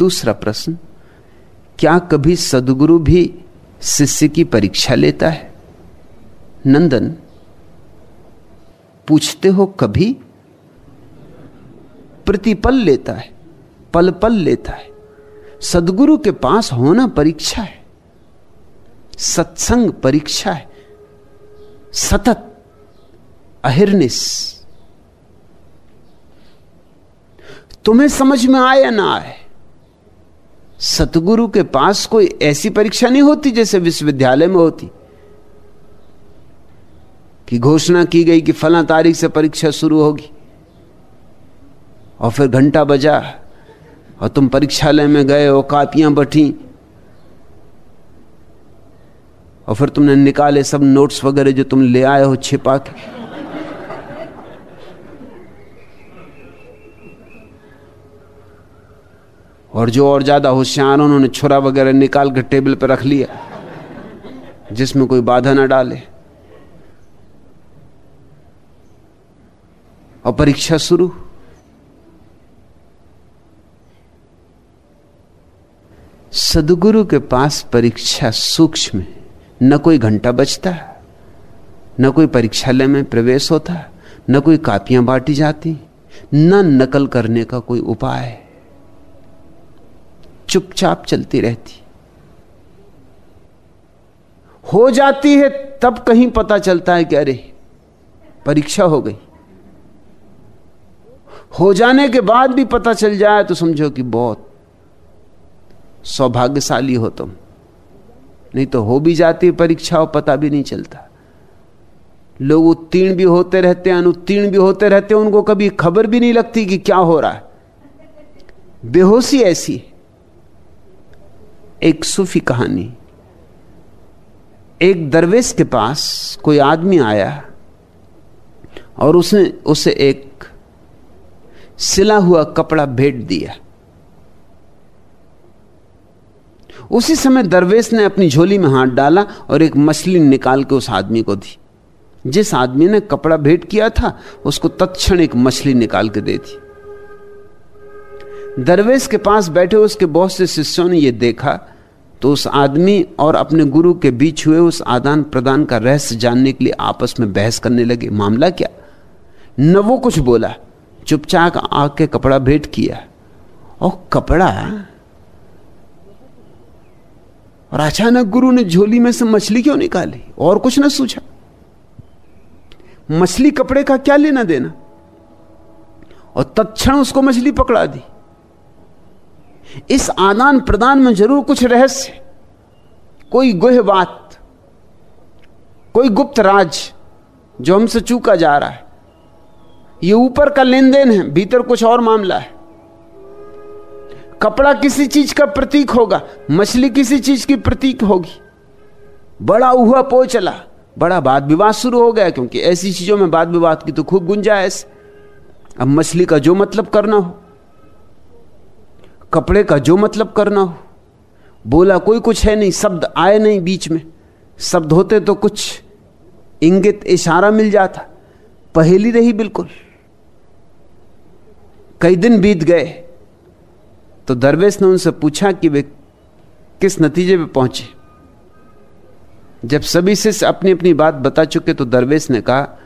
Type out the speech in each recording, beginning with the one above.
दूसरा प्रश्न, क्या कभी सदगुरु भी शिष्य की परीक्षा लेता है? नंदन, पूछते हो कभी? प्रतिपल लेता है पल पल लेता है। सदगुरु के पास होना परीक्षा है, सत्संग परीक्षा है, सतत अहिर्निस। तुम्हें समझ में आए ना आए? सतगुरु के पास कोई ऐसी परीक्षा नहीं होती जैसे विश्वविद्यालय में होती। कि घोषणा की गई कि फला तारीख से परीक्षा शुरू होगी। और फिर घंटा बजा, और तुम परीक्षालय में गए, और कापियाँ बटी और फिर तुमने निकाले सब नोट्स वगैरह जो तुम ले आए हो छिपा के। और जो और ज़्यादा होशियार उन्होंने छुरा वगैरह निकाल कर टेबल पर रख लिया, जिसमें कोई बाधा ना डाले। और परीक्षा शुरू। सदगुरु के पास परीक्षा सूक्ष्म है। न कोई घंटा बचता न कोई परीक्षालय में प्रवेश होता, न कोई कापियाँ बांटी जाती, न नकल करने का कोई उपाय। चुपचाप चलती रहती। हो जाती है, तब कहीं पता चलता है कि अरे, परीक्षा हो गई। हो जाने के बाद भी पता चल जाए तो समझो कि बहुत सौभाग्यशाली हो तुम। नहीं तो हो भी जाती है परीक्षा और पता भी नहीं चलता। लोग उत्तीर्ण भी होते रहते हैं, अनुत्तीर्ण भी होते रहते हैं, उनको कभी खबर भी नहीं लगती कि क्या हो रहा है। बेहोशी ऐसी एक सूफी कहानी। एक दरवेश के पास कोई आदमी आया और उसने उसे एक सिला हुआ कपड़ा भेंट दिया। उसी समय दरवेश ने अपनी झोली में हाथ डाला और एक मछली निकाल के उस आदमी को दी। जिस आदमी ने कपड़ा भेंट किया था, उसको तत्क्षण एक मछली निकाल के दे दी। दरवेश के पास बैठे उसके बहुत से शिष्यों ने यह देखा तो उस आदमी और अपने गुरु के बीच हुए उस आदान प्रदान का रहस्य जानने के लिए आपस में बहस करने लगे। मामला क्या? न वो कुछ बोला, चुपचाप आके कपड़ा भेंट किया। और कपड़ा? और अचानक गुरु ने झोली में से मछली क्यों निकाली? और कुछ ना सूझा। मछली कपड़े का क्या लेना देना? और तत्क्षण उसको मछली पकड़ा दी। इस आदान प्रदान में ज़रूर कुछ रहस्य कोई गुह बात, कोई गुप्त राज जो हमसे चूका जा रहा है। ये ऊपर का लेन देन है, भीतर कुछ और मामला है। कपड़ा किसी चीज़ का प्रतीक होगा, मछली किसी चीज़ की प्रतीक होगी। बड़ा हुआ पो चला, बड़ा वाद विवाद शुरू हो गया, क्योंकि ऐसी चीज़ों में वाद विवाद की तो खूब गुंजाइश। अब मछली का जो मतलब करना हो। कपड़े का जो मतलब करना हो। बोला, कोई कुछ है नहीं, शब्द आए नहीं बीच में। शब्द होते तो कुछ इंगित, इशारा मिल जाता। पहेली रही बिल्कुल। कई दिन बीत गए तो दरवेश ने उनसे पूछा कि वे किस नतीजे पे पहुँचे। जब सभी से अपनी अपनी बात बता चुके तो दरवेश ने कहा,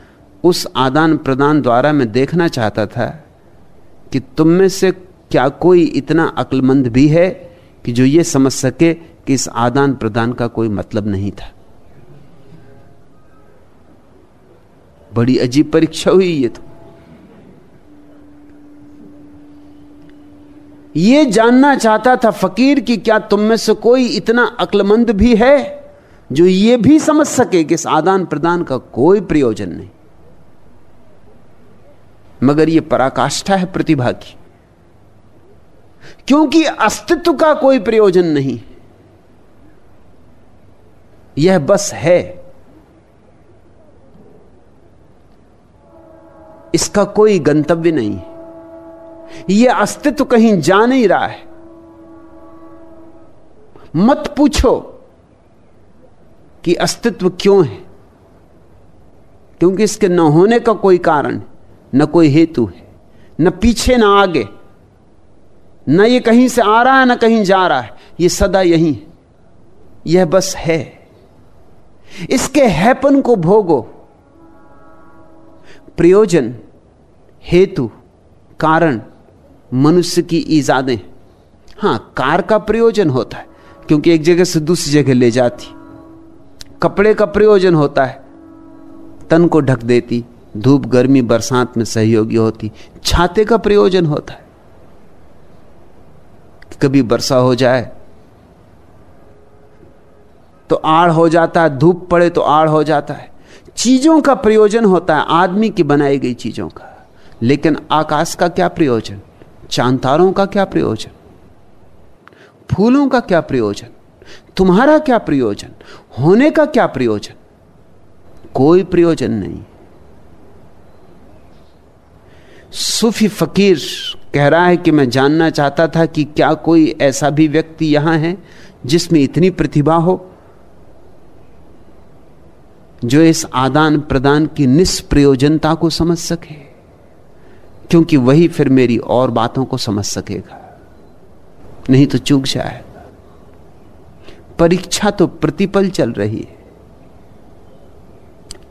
उस आदान प्रदान द्वारा मैं देखना चाहता था कि तुम में से क्या कोई इतना अक्लमंद भी है कि जो ये समझ सके कि इस आदान प्रदान का कोई मतलब नहीं था? बड़ी अजीब परीक्षा हुई ये तो। ये जानना चाहता था फकीर कि क्या तुम में से कोई इतना अक्लमंद भी है जो ये भी समझ सके कि इस आदान प्रदान का कोई प्रयोजन नहीं? मगर यह पराकाष्ठा है प्रतिभा की। क्योंकि अस्तित्व का कोई प्रयोजन नहीं। यह बस है। इसका कोई गंतव्य नहीं। यह अस्तित्व कहीं जा नहीं रहा है। मत पूछो कि अस्तित्व क्यों है। क्योंकि इसके न होने का कोई कारण, न कोई हेतु है, न पीछे, न आगे। न ये कहीं से आ रहा है, ना कहीं जा रहा है। ये सदा यही है। यह बस है। इसके हैपन को भोगो। प्रयोजन, हेतु, कारण, मनुष्य की ईजादें। हाँ, कार का प्रयोजन होता है, क्योंकि एक जगह से दूसरी जगह ले जाती। कपड़े का प्रयोजन होता है। तन को ढक देती, धूप, गर्मी, बरसात में सहयोगी होती। छाते का प्रयोजन होता है। कभी वर्षा हो जाए तो आड़ हो जाता है, धूप पड़े तो आड़ हो जाता है। चीज़ों का प्रयोजन होता है, आदमी की बनाई गई चीज़ों का। लेकिन आकाश का क्या प्रयोजन? चांतारों का क्या प्रयोजन? फूलों का क्या प्रयोजन? तुम्हारा क्या प्रयोजन? होने का क्या प्रयोजन? कोई प्रयोजन नहीं। सूफी फकीर कह रहा है कि मैं जानना चाहता था कि क्या कोई ऐसा भी व्यक्ति यहाँ है जिसमें इतनी प्रतिभा हो, जो इस आदान प्रदान की निष्प्रयोजनता को समझ सके, क्योंकि वही फिर मेरी और बातों को समझ सकेगा। नहीं तो चूक जाए। परीक्षा तो प्रतिपल चल रही है।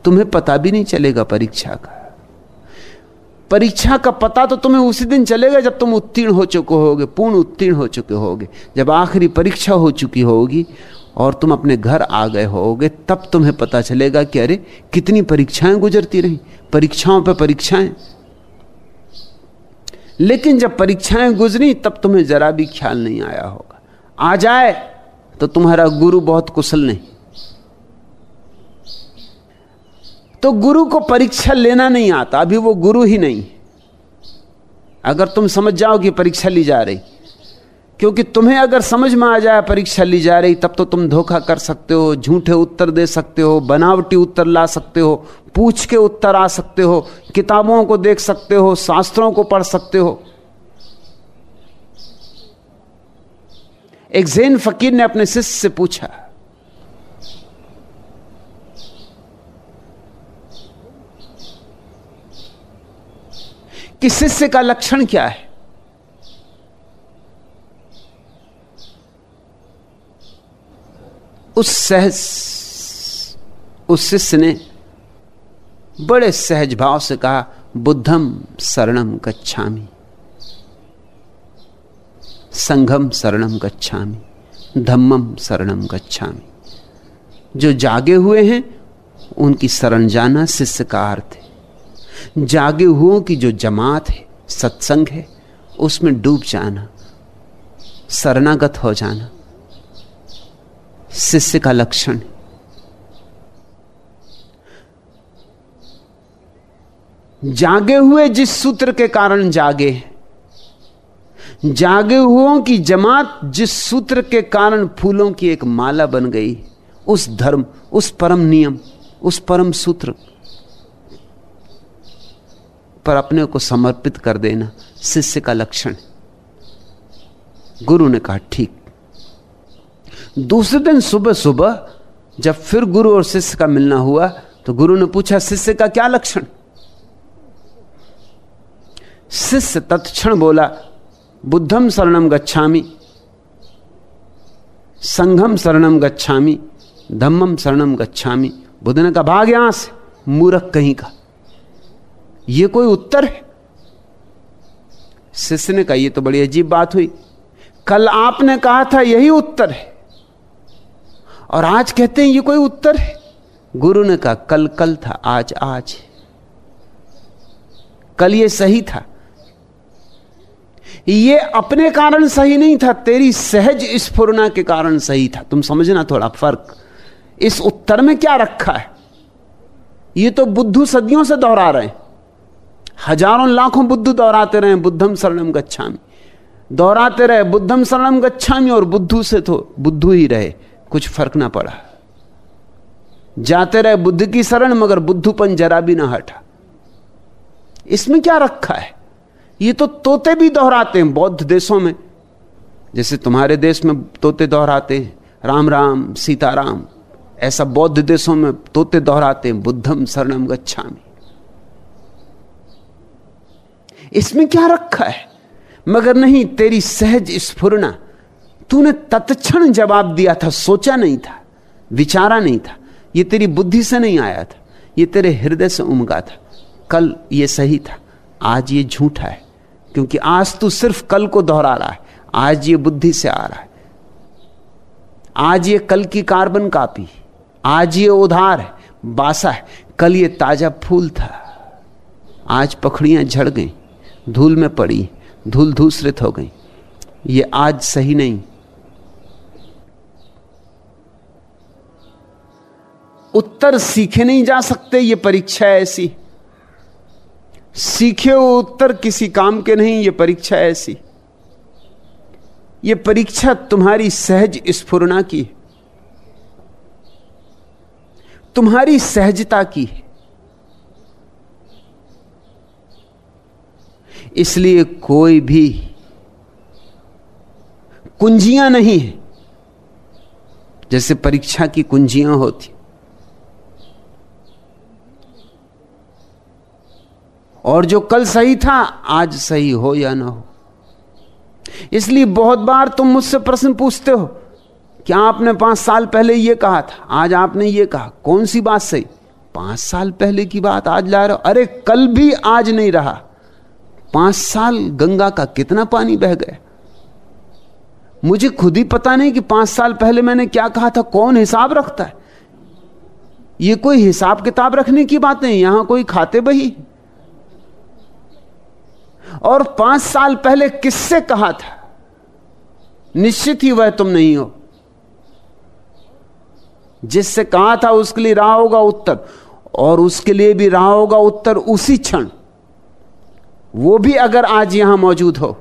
तुम्हें पता भी नहीं चलेगा परीक्षा का। परीक्षा का पता तो तुम्हें उसी दिन चलेगा जब तुम उत्तीर्ण हो चुके होगे, पूर्ण उत्तीर्ण हो चुके होगे। जब आखिरी परीक्षा हो चुकी होगी और तुम अपने घर आ गए होगे, तब तुम्हें पता चलेगा कि अरे, कितनी परीक्षाएँ गुजरती रही। परीक्षाओं पर परीक्षाएँ। लेकिन जब परीक्षाएँ गुजरी, तब तुम्हें जरा भी ख्याल नहीं आया होगा। आ जाए तो तुम्हारा गुरु बहुत कुशल नहीं। तो गुरु को परीक्षा लेना नहीं आता, अभी वो गुरु ही नहीं। अगर तुम समझ जाओ कि परीक्षा ली जा रही, क्योंकि तुम्हें अगर समझ में आ जाए परीक्षा ली जा रही, तब तो तुम धोखा कर सकते हो, झूठे उत्तर दे सकते हो, बनावटी उत्तर ला सकते हो, पूछ के उत्तर आ सकते हो, किताबों को देख सकते हो, शास्त्रों को पढ़ सकते हो। एक जैन फकीर ने अपने शिष्य से पूछा कि शिष्य का लक्षण क्या है? उस सहज, उस शिष्य ने बड़े सहज भाव से कहा, बुद्धम शरणम गच्छामी। संघम शरणम गच्छामी। धम्मम शरणम गच्छामी। जो जागे हुए हैं, उनकी शरण जाना शिष्य का अर्थ है। जागे हुओं की जो जमात है, सत्संग है, उसमें डूब जाना, शरणागत हो जाना, शिष्य का लक्षण जागे हुए जिस सूत्र के कारण जागे जागे हुओं की जमात जिस सूत्र के कारण फूलों की एक माला बन गई, उस धर्म, उस परम नियम, उस परम सूत्र पर अपने को समर्पित कर देना शिष्य का लक्षण। गुरु ने कहा, ठीक। दूसरे दिन सुबह सुबह जब फिर गुरु और शिष्य का मिलना हुआ तो गुरु ने पूछा, शिष्य का क्या लक्षण? शिष्य तत्क्षण बोला, बुद्धम शरणम गच्छामी, संघम शरणम गच्छामी, धम्मम शरणम गच्छामी। बुद्ध ने कहा भाग यहाँ से मूर्ख कहीं का। यह कोई उत्तर है? शिष्य ने कहा यह तो बड़ी अजीब बात हुई। कल आपने कहा था यही उत्तर है। और आज कहते हैं ये कोई उत्तर है? गुरु ने कहा, कल कल था, आज आज कल ये सही था। ये अपने कारण सही नहीं था, तेरी सहज स्फुरना के कारण सही था। तुम समझना थोड़ा फ़र्क। इस उत्तर में क्या रखा है? ये तो बुद्धू सदियों से दोहरा रहे हैं। हज़ारों लाखों बुद्ध दोहराते रहे बुद्धम शरणम गच्छामी। दोहराते रहे बुद्धम शरणम गच्छामी और बुद्धू से तो बुद्धू ही रहे, कुछ फ़र्क ना पड़ा। जाते रहे बुद्ध की शरण, मगर बुद्धूपन जरा भी ना हटा। इसमें क्या रखा है? ये तो तोते भी दोहराते हैं बौद्ध देशों में। जैसे तुम्हारे देश में तोते दोहराते हैं, राम राम, सीताराम, ऐसा बौद्ध देशों में तोते दोहराते हैं, बुद्धम शरणम गच्छामी। इसमें क्या रखा है? मगर नहीं, तेरी सहज स्फुरना। तूने तत्क्षण जवाब दिया था, सोचा नहीं था, विचारा नहीं था। ये तेरी बुद्धि से नहीं आया था, ये तेरे हृदय से उमगा था। कल ये सही था, आज ये झूठा है, क्योंकि आज तू सिर्फ़ कल को दोहरा रहा है, आज ये बुद्धि से आ रहा है। आज ये कल की कार्बन कापी, आज ये उधार है, बासा है, कल ये ताज़ा फूल था, आज पखड़ियाँ झड़ गई। धूल में पड़ी, धूल धूसरित हो गई। ये आज सही नहीं। उत्तर सीखे नहीं जा सकते, ये परीक्षा ऐसी। सीखे हो उत्तर किसी काम के नहीं, ये परीक्षा ऐसी। ये परीक्षा तुम्हारी सहज स्फुरना की तुम्हारी सहजता की है। इसलिए कोई भी कुंजियाँ नहीं है। जैसे परीक्षा की कुंजियाँ होती। और जो कल सही था, आज सही हो या ना हो। इसलिए बहुत बार तुम मुझसे प्रश्न पूछते हो, क्या आपने पाँच साल पहले यह कहा था? आज आपने यह कहा। कौन सी बात सही? पाँच साल पहले की बात आज ला रहे हो। अरे, कल भी आज नहीं रहा। पाँच साल गंगा का कितना पानी बह गया? मुझे खुद ही पता नहीं कि पाँच साल पहले मैंने क्या कहा था, कौन हिसाब रखता है? यह कोई हिसाब किताब रखने की बात नहीं, यहाँ कोई खाते बही। और पाँच साल पहले किससे कहा था? निश्चित ही वह तुम नहीं हो। जिससे कहा था, उसके लिए रहा होगा उत्तर, और उसके लिए भी रहा होगा उत्तर उसी क्षण। वो भी अगर आज यहाँ मौजूद हो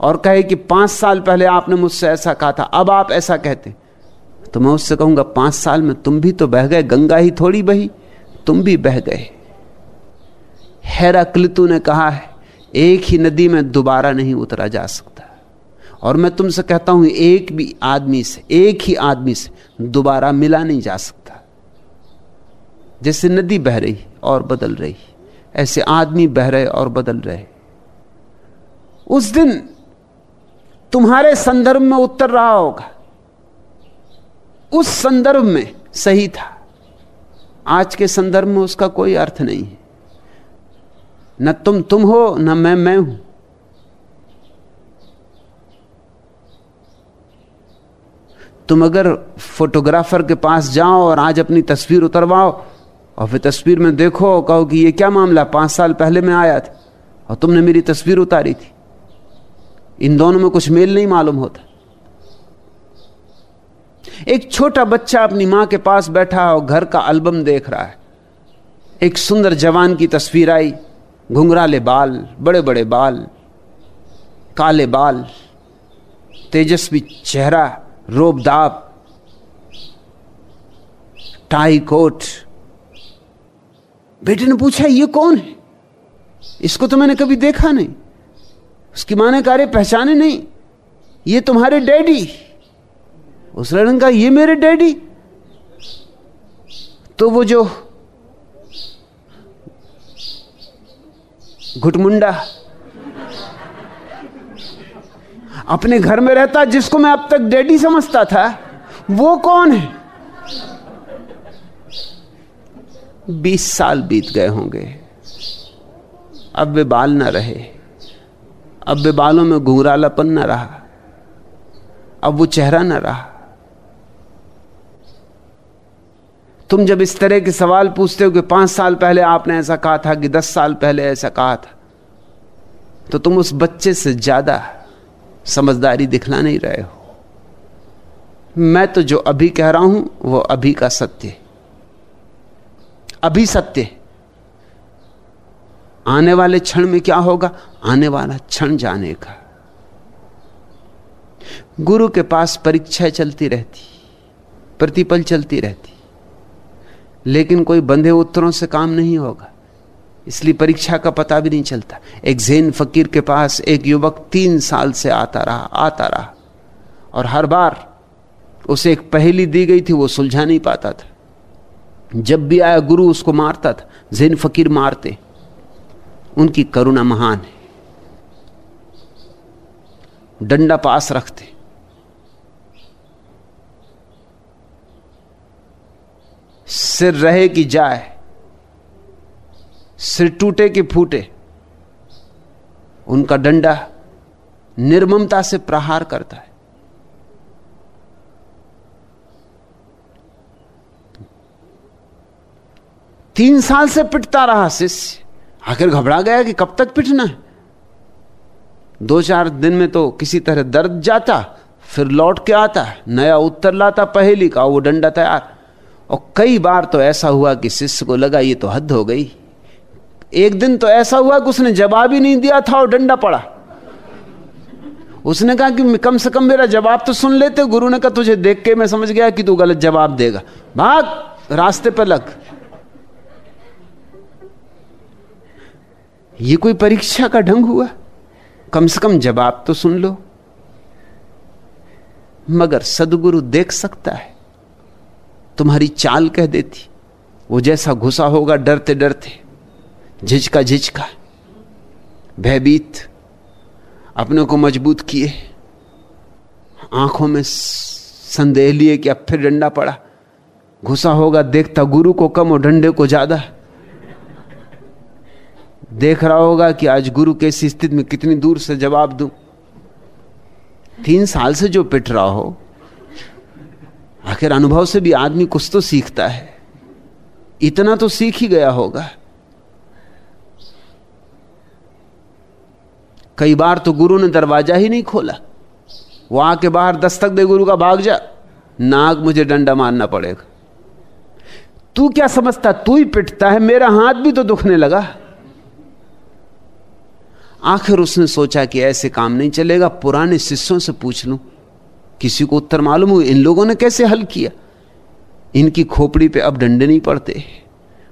और कहे कि पाँच साल पहले आपने मुझसे ऐसा कहा था, अब आप ऐसा कहते तो मैं उससे कहूँगा, पाँच साल में तुम भी तो बह गए, गंगा ही थोड़ी बही, तुम भी बह गए। क्लितु ने कहा है, एक ही नदी में दोबारा नहीं उतरा जा सकता। और मैं तुमसे कहता हूँ, एक भी आदमी से, एक ही आदमी से दोबारा मिला नहीं जा सकता। जैसे नदी बह रही और बदल रही, ऐसे आदमी बह रहे और बदल रहे। उस दिन तुम्हारे संदर्भ में उत्तर रहा होगा। उस संदर्भ में सही था। आज के संदर्भ में उसका कोई अर्थ नहीं है। न तुम तुम हो, न मैं मैं हूँ। तुम अगर फोटोग्राफर के पास जाओ और आज अपनी तस्वीर उतरवाओ और फिर तस्वीर में देखो कहो कि ये क्या मामला, पाँच साल पहले मैं आया था और तुमने मेरी तस्वीर उतारी थी। इन दोनों में कुछ मेल नहीं मालूम होता। एक छोटा बच्चा अपनी माँ के पास बैठा और घर का एल्बम देख रहा है। एक सुंदर जवान की तस्वीर आई, घुंघराले बाल बड़े बड़े बाल, काले बाल, तेजस्वी चेहरा रोबदाब टाई कोट। बेटे ने पूछा, ये कौन है? इसको तो मैंने कभी देखा नहीं। उसकी माँ ने कहा पहचाने नहीं। ये तुम्हारे डैडी। उस लड़न का ये मेरे डैडी। तो वो जो घुटमुंडा अपने घर में रहता, जिसको मैं अब तक डैडी समझता था, वो कौन है? बीस साल बीत गए होंगे। अब वे बाल ना रहे। अब वे बालों में घुंघरालापन ना रहा। अब वो चेहरा ना रहा। तुम जब इस तरह के सवाल पूछते हो कि पाँच साल पहले आपने ऐसा कहा था कि दस साल पहले ऐसा कहा था तो तुम उस बच्चे से ज़्यादा समझदारी दिखला नहीं रहे हो। मैं तो जो अभी कह रहा हूँ, वो अभी का सत्य अभी सत्य आने वाले क्षण में क्या होगा? आने वाला क्षण जाने का। गुरु के पास परीक्षा चलती रहती, प्रतिपल चलती रहती, लेकिन कोई बंधे उत्तरों से काम नहीं होगा। इसलिए परीक्षा का पता भी नहीं चलता। एक जैन फकीर के पास एक युवक तीन साल से आता रहा आता रहा, और हर बार उसे एक पहेली दी गई थी, वो सुलझा नहीं पाता था। जब भी आया, गुरु उसको मारता था। जैन फकीर मारते। उनकी करुणा महान है। डंडा पास रखते। सिर रहे कि जाए, सिर टूटे कि फूटे, उनका डंडा निर्ममता से प्रहार करता है। तीन साल से पिटता रहा शिष्य। आखिर घबरा गया कि कब तक पिटना है? दो चार दिन में तो किसी तरह दर्द जाता, फिर लौट के आता, नया उत्तर लाता, पहेली का वो डंडा तैयार। और कई बार तो ऐसा हुआ कि शिष्य को लगा ये तो हद हो गई। एक दिन तो ऐसा हुआ कि उसने जवाब ही नहीं दिया था और डंडा पड़ा। उसने कहा कि कम से कम मेरा जवाब तो सुन लेते, गुरु ने कहा, तुझे देख के मैं समझ गया कि तू गलत जवाब देगा। भाग, रास्ते पर लग। ये कोई परीक्षा का ढंग हुआ? कम से कम जवाब तो सुन लो। मगर सदगुरु देख सकता है। तुम्हारी चाल कह देती। वो जैसा घुसा होगा डरते डरते। झिझका झिझका। भयभीत। अपने को मज़बूत किए। आँखों में संदेह लिए कि अब फिर डंडा पड़ा। घुसा होगा, देखता गुरु को कम और डंडे को ज़्यादा। देख रहा होगा कि आज गुरु कैसी स्थिति में कितनी दूर से जवाब दूँ। तीन साल से जो पिट रहा हो, आखिर अनुभव से भी आदमी कुछ तो सीखता है। इतना तो सीख ही गया होगा। कई बार तो गुरु ने दरवाज़ा ही नहीं खोला। वो आके बाहर दस्तक दे गुरु का भाग जा, नाग मुझे डंडा मारना पड़ेगा। तू क्या समझता? तू ही पिटता है, मेरा हाथ भी तो दुखने लगा। आखिर उसने सोचा कि ऐसे काम नहीं चलेगा, पुराने शिष्यों से पूछ लूँ। किसी को उत्तर मालूम हो, इन लोगों ने कैसे हल किया? इनकी खोपड़ी पे अब डंडे नहीं पड़ते।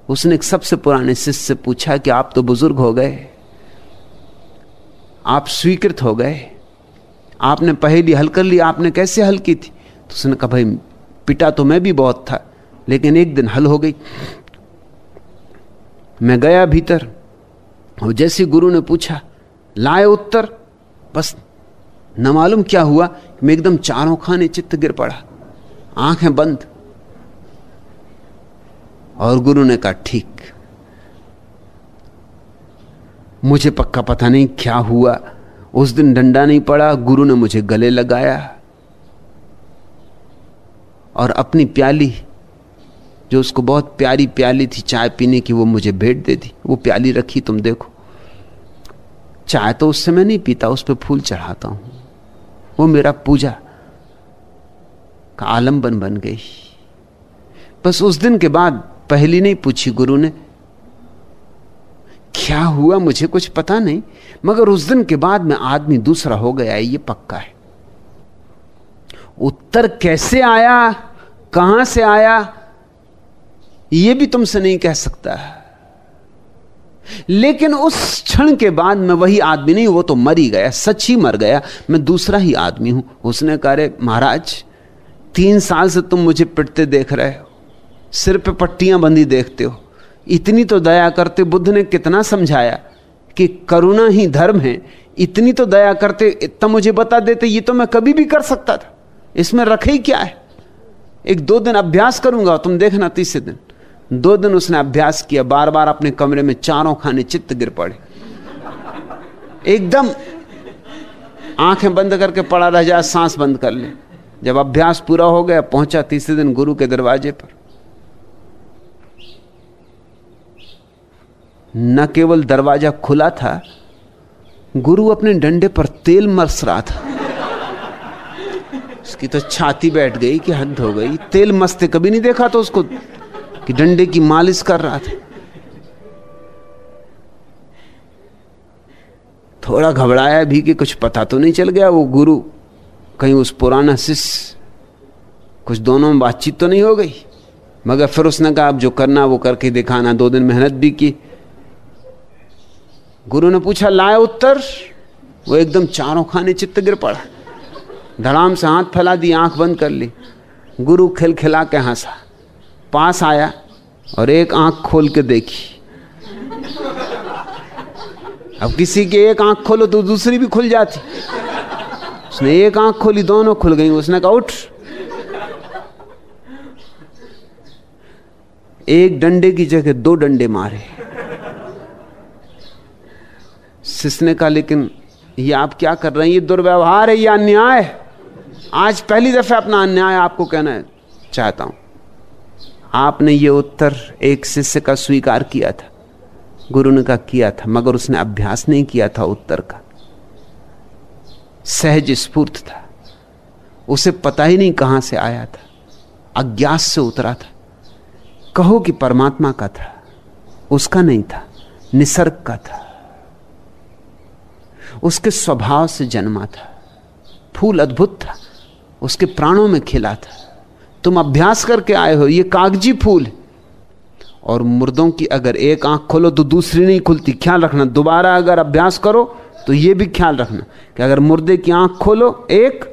उसने सबसे पुराने शिष्य से पूछा कि आप तो बुज़ुर्ग हो गए। आप स्वीकृत हो गए। आपने पहली हल कर ली, आपने कैसे हल की थी? तो उसने कहा, भाई, पिटा तो मैं भी बहुत था, लेकिन एक दिन हल हो गई। मैं गया भीतर और जैसे गुरु ने पूछा लाए उत्तर, बस, न मालूम क्या हुआ मैं एकदम चारों खाने चित्त गिर पड़ा। आँखें बंद। और गुरु ने कहा, ठीक। मुझे पक्का पता नहीं क्या हुआ। उस दिन डंडा नहीं पड़ा, गुरु ने मुझे गले लगाया। और अपनी प्याली, जो उसको बहुत प्यारी प्याली थी, चाय पीने की, वो मुझे भेंट दे दी। वो प्याली रखी, तुम देखो। चाय तो उससे मैं नहीं पीता, उस पर फूल चढ़ाता हूँ। वो मेरा पूजा का आलंबन बन गई। बस उस दिन के बाद पहली नहीं पूछी गुरु ने, क्या हुआ, मुझे कुछ पता नहीं? मगर उस दिन के बाद में आदमी दूसरा हो गया, ये पक्का है। उत्तर कैसे आया, कहाँ से आया, ये भी तुमसे नहीं कह सकता। लेकिन उस क्षण के बाद मैं वही आदमी नहीं, वो तो मर ही गया, सच ही मर गया। मैं दूसरा ही आदमी हूँ। उसने कहा महाराज, तीन साल से तुम मुझे पिटते देख रहे हो, सिर पे पट्टियाँ बंधी देखते हो। इतनी तो दया करते बुद्ध ने कितना समझाया कि करुणा ही धर्म है। इतनी तो दया करते, इतना मुझे बता देते, ये तो मैं कभी भी कर सकता था। इसमें रखे ही क्या है? एक दो दिन अभ्यास करूँगा तुम देखना तीसरे दिन। दो दिन उसने अभ्यास किया बार बार अपने कमरे में चारों खाने चित्त गिर पड़े। एकदम आँखें बंद करके पड़ा रह जाए, सांस बंद कर ले। जब अभ्यास पूरा हो गया, पहुँचा तीसरे दिन गुरु के दरवाजे पर। न केवल दरवाज़ा खुला था, गुरु अपने डंडे पर तेल मरस रहा था। उसकी तो छाती बैठ गई कि हद हो गई। तेल मस्ते कभी नहीं देखा तो उसको। कि डंडे की मालिश कर रहा था। थोड़ा घबराया भी कि कुछ पता तो नहीं चल गया वो गुरु। कहीं उस पुराना शिष्य कुछ दोनों में बातचीत तो नहीं हो गई। मगर फिर उसने कहा, अब जो करना वो करके दिखाना। दो दिन मेहनत भी की। गुरु ने पूछा लाए उत्तर? वो एकदम चारों खाने चित्त गिर पड़ा। धड़ाम से हाथ फैला दी, आँख बंद कर ली। गुरु खिलखिला के हंसा। पास आया और एक आँख खोल के देखी। अब किसी की एक आँख खोलो तो दूसरी भी खुल जाती। उसने एक आँख खोली, दोनों खुल गई। उसने कहा, उठ। एक डंडे की जगह दो डंडे मारे। ने कहा, लेकिन ये आप क्या कर रहे हैं? ये दुर्व्यवहार है, ये अन्याय आज पहली दफे अपना अन्याय आपको कहना चाहता हूँ। आपने ये उत्तर एक शिष्य का स्वीकार किया था। गुरु ने कहा, किया था, मगर उसने अभ्यास नहीं किया था उत्तर का। सहज स्फूर्त था। उसे पता ही नहीं कहाँ से आया था। अज्ञात से उतरा था। कहो कि परमात्मा का था, उसका नहीं था, निसर्ग का था। उसके स्वभाव से जन्मा था। फूल अद्भुत था। उसके प्राणों में खिला था। तुम अभ्यास करके आए हो, ये कागज़ी फूल। और मुर्दों की अगर एक आँख खोलो तो दूसरी नहीं खुलती। ख्याल रखना, दोबारा अगर अभ्यास करो तो ये भी ख्याल रखना कि अगर मुर्दे की आँख खोलो एक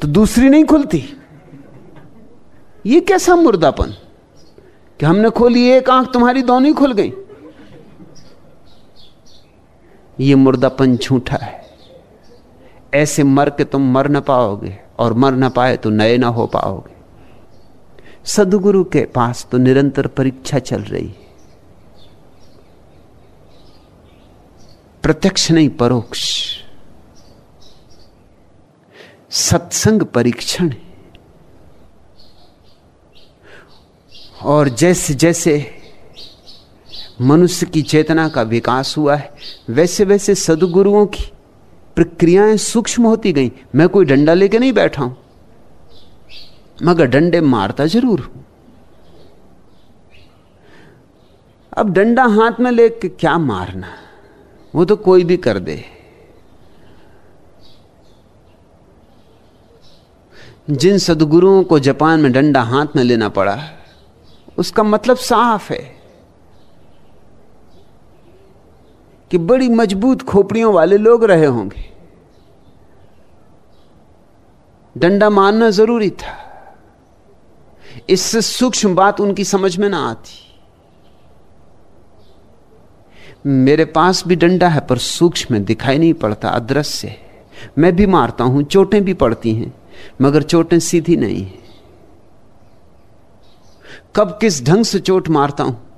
तो दूसरी नहीं खुलती। ये कैसा मुर्दापन? कि हमने खोली एक आँख, तुम्हारी दोनों ही खुल गई। ये मुर्दापन झूठा है। ऐसे मर के तुम मर ना पाओगे और मर ना पाए तो नए ना हो पाओगे। सदगुरु के पास तो निरंतर परीक्षा चल रही है। प्रत्यक्ष नहीं, परोक्ष। सत्संग परीक्षण और जैसे जैसे मनुष्य की चेतना का विकास हुआ है, वैसे वैसे सदगुरुओं की प्रक्रियाएँ सूक्ष्म होती गई। मैं कोई डंडा लेके नहीं बैठा हूँ। मगर डंडे मारता ज़रूर हूँ। अब डंडा हाथ में लेके क्या मारना? वो तो कोई भी कर दे। जिन सदगुरुओं को जापान में डंडा हाथ में लेना पड़ा, उसका मतलब साफ़ है कि बड़ी मज़बूत खोपड़ियों वाले लोग रहे होंगे। डंडा मारना ज़रूरी था। इससे सूक्ष्म बात उनकी समझ में ना आती। मेरे पास भी डंडा है, पर सूक्ष्म दिखाई नहीं पड़ता, अदृश्य है। मैं भी मारता हूँ, चोटें भी पड़ती हैं, मगर चोटें सीधी नहीं है। कब किस ढंग से चोट मारता हूँ?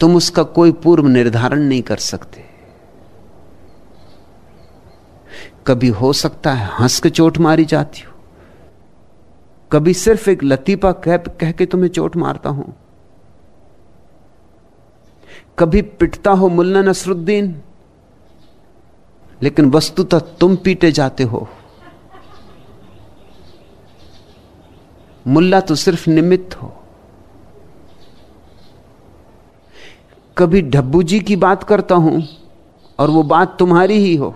तुम उसका कोई पूर्व निर्धारण नहीं कर सकते। कभी हो सकता है हंस के चोट मारी जाती हो। कभी सिर्फ़ एक लतीफा कह कह के तुम्हें चोट मारता हूँ। कभी पिटता हो मुल्ला नसरुद्दीन, लेकिन वस्तुतः तुम पीटे जाते हो। मुल्ला तो सिर्फ़ निमित्त हो। कभी ढब्बू जी की बात करता हूँ और वो बात तुम्हारी ही हो।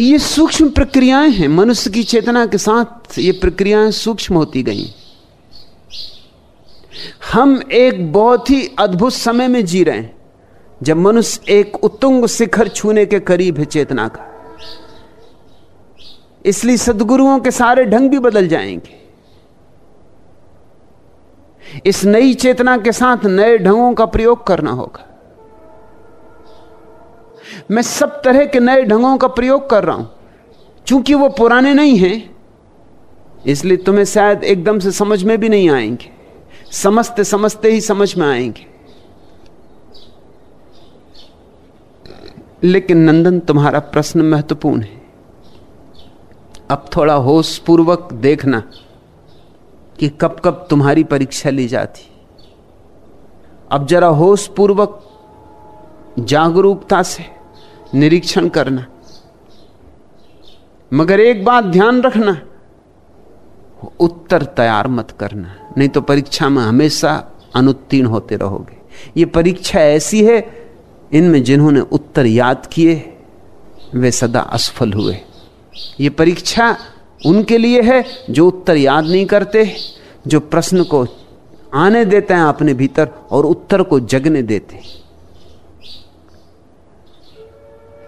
ये सूक्ष्म प्रक्रियाएँ हैं। मनुष्य की चेतना के साथ ये प्रक्रियाएँ सूक्ष्म होती गई। हम एक बहुत ही अद्भुत समय में जी रहे हैं, जब मनुष्य एक उत्तुंग शिखर छूने के करीब है चेतना का। इसलिए सदगुरुओं के सारे ढंग भी बदल जाएँगे। इस नई चेतना के साथ नए ढंगों का प्रयोग करना होगा। मैं सब तरह के नए ढंगों का प्रयोग कर रहा हूँ। चूँकि वो पुराने नहीं हैं, इसलिए तुम्हें शायद एकदम से समझ में भी नहीं आएँगे। समझते समझते ही समझ में आएँगे। लेकिन नंदन, तुम्हारा प्रश्न महत्वपूर्ण है। अब थोड़ा होश पूर्वक देखना कि कब कब तुम्हारी परीक्षा ली जाती। अब जरा होश पूर्वक जागरूकता से। निरीक्षण करना। मगर एक बात ध्यान रखना, उत्तर तैयार मत करना, नहीं तो परीक्षा में हमेशा अनुत्तीर्ण होते रहोगे। ये परीक्षा ऐसी है, इनमें जिन्होंने उत्तर याद किए, वे सदा असफल हुए। ये परीक्षा उनके लिए है जो उत्तर याद नहीं करते, जो प्रश्न को आने देते हैं अपने भीतर और उत्तर को जगने देते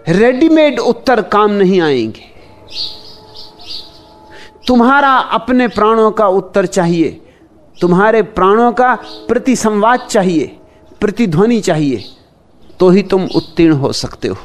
रेडीमेड उत्तर काम नहीं आएँगे। तुम्हारा अपने प्राणों का उत्तर चाहिए। तुम्हारे प्राणों का प्रति संवाद चाहिए, प्रतिध्वनि चाहिए तो ही तुम उत्तीर्ण हो सकते हो।